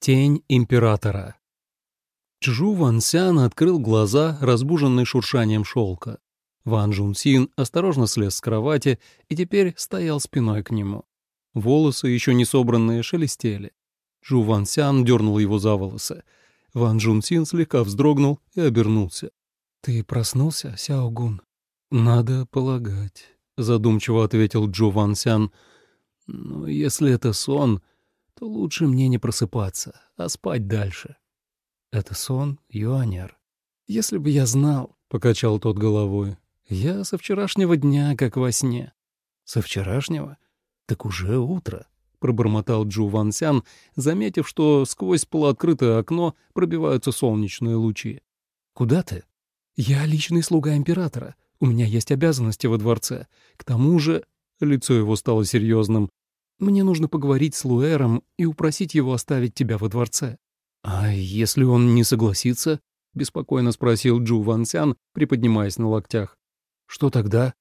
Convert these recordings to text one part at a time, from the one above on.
Тень императора. Чжу Ван Сян открыл глаза, разбуженный шуршанием шелка. Ван Жун Син осторожно слез с кровати и теперь стоял спиной к нему. Волосы, еще не собранные, шелестели. Чжу Ван Сян дернул его за волосы. Ван Жун Син слегка вздрогнул и обернулся. «Ты проснулся, Сяо Гун?» «Надо полагать», — задумчиво ответил Джо Ван Сян. «Но если это сон...» то лучше мне не просыпаться, а спать дальше. Это сон, Юанер. Если бы я знал, — покачал тот головой, — я со вчерашнего дня как во сне. Со вчерашнего? Так уже утро, — пробормотал Джу Ван Сян, заметив, что сквозь полуоткрытое окно пробиваются солнечные лучи. «Куда ты?» «Я личный слуга императора. У меня есть обязанности во дворце. К тому же...» Лицо его стало серьезным. Мне нужно поговорить с Луэром и упросить его оставить тебя во дворце». «А если он не согласится?» — беспокойно спросил Джу Ван Сян, приподнимаясь на локтях. «Что тогда?»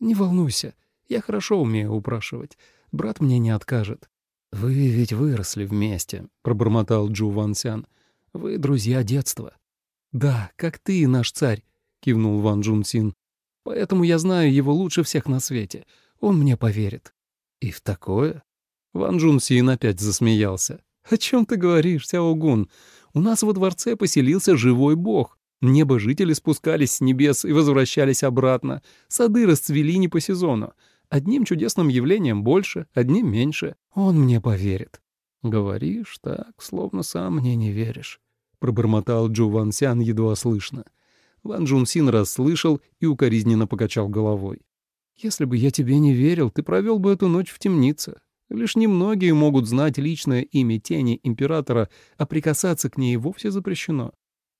«Не волнуйся, я хорошо умею упрашивать. Брат мне не откажет». «Вы ведь выросли вместе», — пробормотал Джу Ван Сян. «Вы друзья детства». «Да, как ты, наш царь», — кивнул Ван Джун Син. «Поэтому я знаю его лучше всех на свете. Он мне поверит». «И в такое?» Ван Джун Син опять засмеялся. «О чем ты говоришь, Сяогун? У нас во дворце поселился живой бог. Небожители спускались с небес и возвращались обратно. Сады расцвели не по сезону. Одним чудесным явлением больше, одним меньше. Он мне поверит». «Говоришь так, словно сам мне не веришь», — пробормотал Джу Ван Сян едва слышно. Ван Джун Син расслышал и укоризненно покачал головой. «Если бы я тебе не верил, ты провел бы эту ночь в темнице. Лишь немногие могут знать личное имя тени императора, а прикасаться к ней вовсе запрещено.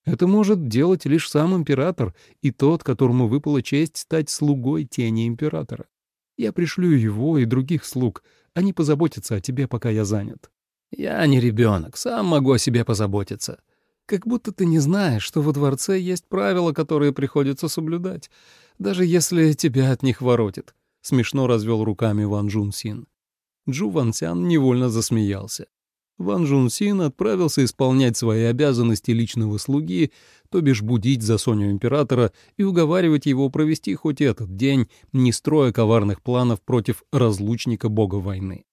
Это может делать лишь сам император и тот, которому выпала честь стать слугой тени императора. Я пришлю его и других слуг, они позаботятся о тебе, пока я занят. Я не ребенок, сам могу о себе позаботиться. Как будто ты не знаешь, что во дворце есть правила, которые приходится соблюдать, даже если тебя от них воротит. Смешно развел руками Ван Джун Син. Джу Ван Сян невольно засмеялся. Ван Жун Син отправился исполнять свои обязанности личного слуги, то бишь будить за Соню императора и уговаривать его провести хоть этот день, не строя коварных планов против разлучника бога войны.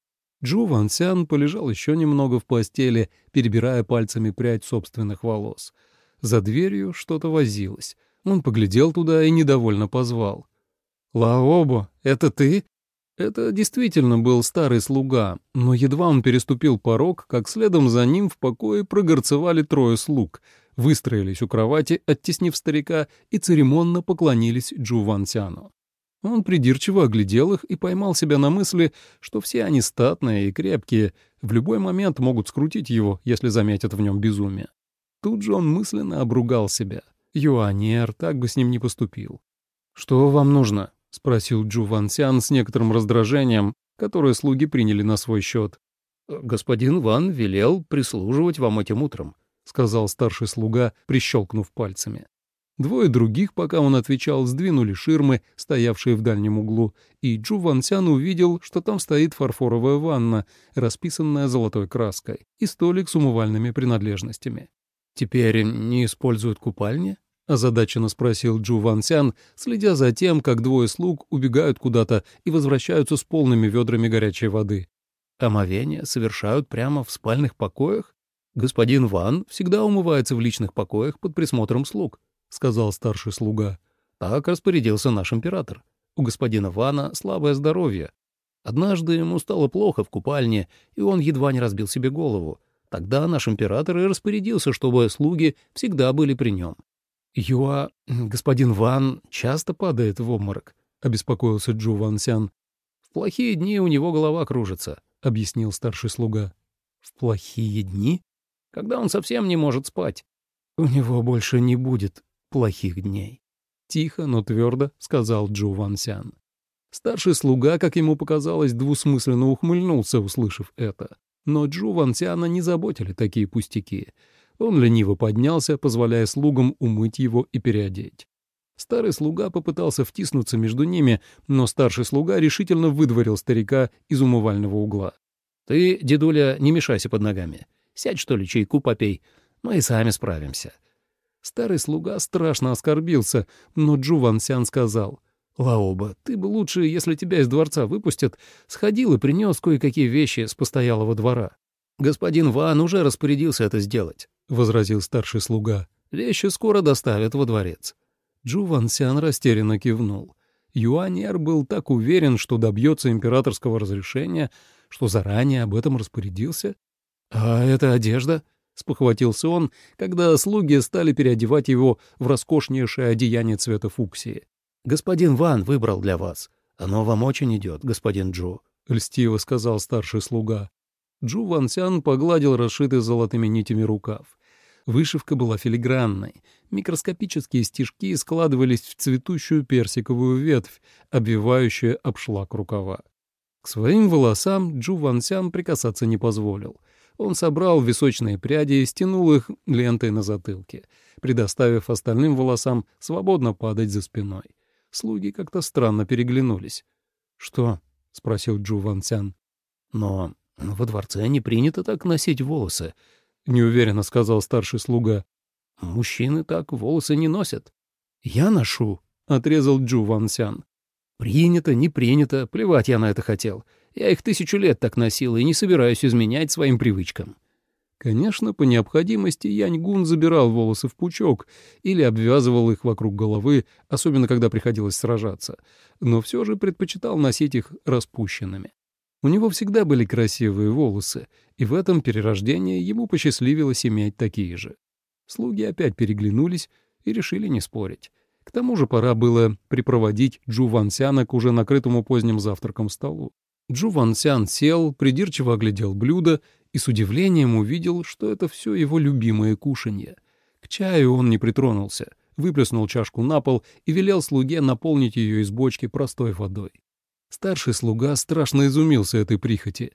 Джу Ван Сян полежал еще немного в постели, перебирая пальцами прядь собственных волос. За дверью что-то возилось. Он поглядел туда и недовольно позвал. «Лаобо, это ты?» Это действительно был старый слуга, но едва он переступил порог, как следом за ним в покое прогорцевали трое слуг, выстроились у кровати, оттеснив старика, и церемонно поклонились Джу Вансяну. Он придирчиво оглядел их и поймал себя на мысли, что все они статные и крепкие, в любой момент могут скрутить его, если заметят в нем безумие. Тут же он мысленно обругал себя. Юанер так бы с ним не поступил. «Что вам нужно?» — спросил Джу Ван Сян с некоторым раздражением, которое слуги приняли на свой счет. «Господин Ван велел прислуживать вам этим утром», — сказал старший слуга, прищелкнув пальцами. Двое других, пока он отвечал, сдвинули ширмы, стоявшие в дальнем углу, и Джу Ван Сян увидел, что там стоит фарфоровая ванна, расписанная золотой краской, и столик с умывальными принадлежностями. «Теперь не используют купальни?» — озадаченно спросил Джу Ван Сян, следя за тем, как двое слуг убегают куда-то и возвращаются с полными ведрами горячей воды. «Омовение совершают прямо в спальных покоях? Господин Ван всегда умывается в личных покоях под присмотром слуг», — сказал старший слуга. «Так распорядился наш император. У господина Вана слабое здоровье. Однажды ему стало плохо в купальне, и он едва не разбил себе голову. Тогда наш император и распорядился, чтобы слуги всегда были при нем. «Юа, господин Ван часто падает в обморок», — обеспокоился Джу Ван Сян. «В плохие дни у него голова кружится», — объяснил старший слуга. «В плохие дни? Когда он совсем не может спать. У него больше не будет плохих дней». Тихо, но твердо сказал Джу Ван Сян. Старший слуга, как ему показалось, двусмысленно ухмыльнулся, услышав это. Но Джу Ван Сяна не заботили такие пустяки — он лениво поднялся, позволяя слугам умыть его и переодеть. Старый слуга попытался втиснуться между ними, но старший слуга решительно выдворил старика из умывального угла. «Ты, дедуля, не мешайся под ногами. Сядь, что ли, чайку попей. Мы и сами справимся». Старый слуга страшно оскорбился, но Джу Ван Сян сказал, «Лаоба, ты бы лучше, если тебя из дворца выпустят, сходил и принес кое-какие вещи с постоялого двора». «Господин Ван уже распорядился это сделать», — возразил старший слуга. «Вещи скоро доставят во дворец». Джу Ван Сян растерянно кивнул. Юаньер был так уверен, что добьется императорского разрешения, что заранее об этом распорядился. «А это одежда?» — спохватился он, когда слуги стали переодевать его в роскошнейшее одеяние цвета фуксии. «Господин Ван выбрал для вас. Оно вам очень идет, господин Джо», — льстиво сказал старший слуга. Джу Ван Сян погладил расшитый золотыми нитями рукав. Вышивка была филигранной. Микроскопические стежки складывались в цветущую персиковую ветвь, обвивающую обшлаг рукава. К своим волосам Джу Ван Сян прикасаться не позволил. Он собрал височные пряди и стянул их лентой на затылке, предоставив остальным волосам свободно падать за спиной. Слуги как-то странно переглянулись. «Что?» — спросил Джу Ван Сян. «Но во дворце не принято так носить волосы», — неуверенно сказал старший слуга. «Мужчины так волосы не носят». «Я ношу», — отрезал Джу Ван Сян. «Принято, не принято, плевать я на это хотел. Я их тысячу лет так носил и не собираюсь изменять своим привычкам». Конечно, по необходимости Яньгун забирал волосы в пучок или обвязывал их вокруг головы, особенно когда приходилось сражаться, но все же предпочитал носить их распущенными. У него всегда были красивые волосы, и в этом перерождении ему посчастливилось иметь такие же. Слуги опять переглянулись и решили не спорить. К тому же пора было припроводить Джу Ван Сяна к уже накрытому поздним завтраком столу. Джу Ван Сян сел, придирчиво оглядел блюдо и с удивлением увидел, что это все его любимое кушанье. К чаю он не притронулся, выплеснул чашку на пол и велел слуге наполнить ее из бочки простой водой. Старший слуга страшно изумился этой прихоти.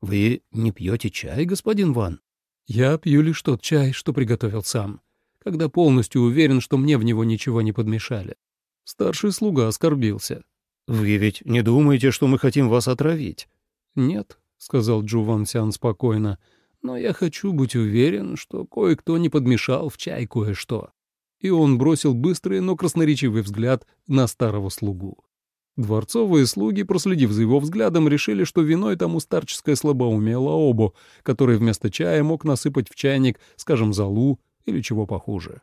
«Вы не пьете чай, господин Ван?» «Я пью лишь тот чай, что приготовил сам, когда полностью уверен, что мне в него ничего не подмешали». Старший слуга оскорбился. «Вы ведь не думаете, что мы хотим вас отравить?» «Нет», — сказал Джу Ван Сян спокойно, «но я хочу быть уверен, что кое-кто не подмешал в чай кое-что». И он бросил быстрый, но красноречивый взгляд на старого слугу. Дворцовые слуги, проследив за его взглядом, решили, что виной тому старческое слабоумие Лаобо, который вместо чая мог насыпать в чайник, скажем, золу или чего похуже.